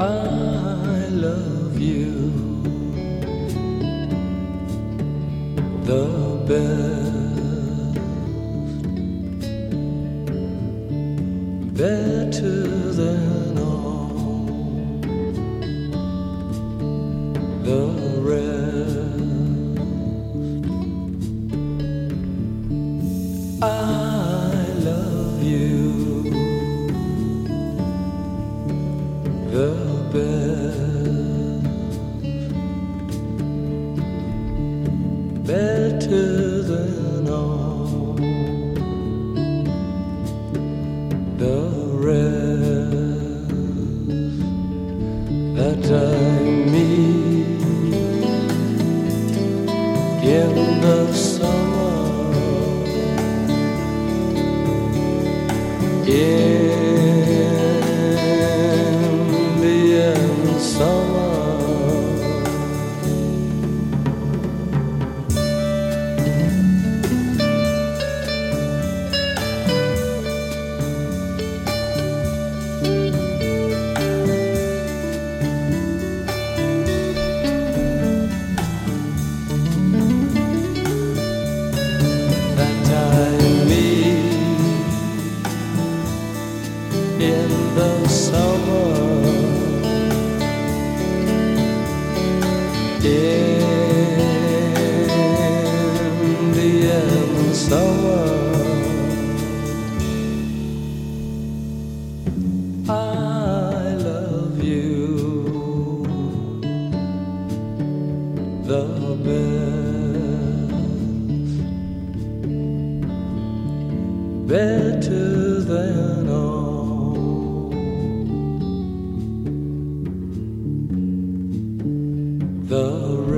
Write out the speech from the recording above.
I love you. The best, better than all. The rest. I love you. The best, better than all that I meet in the summer. Indian Indian summer. I love you the best, better than the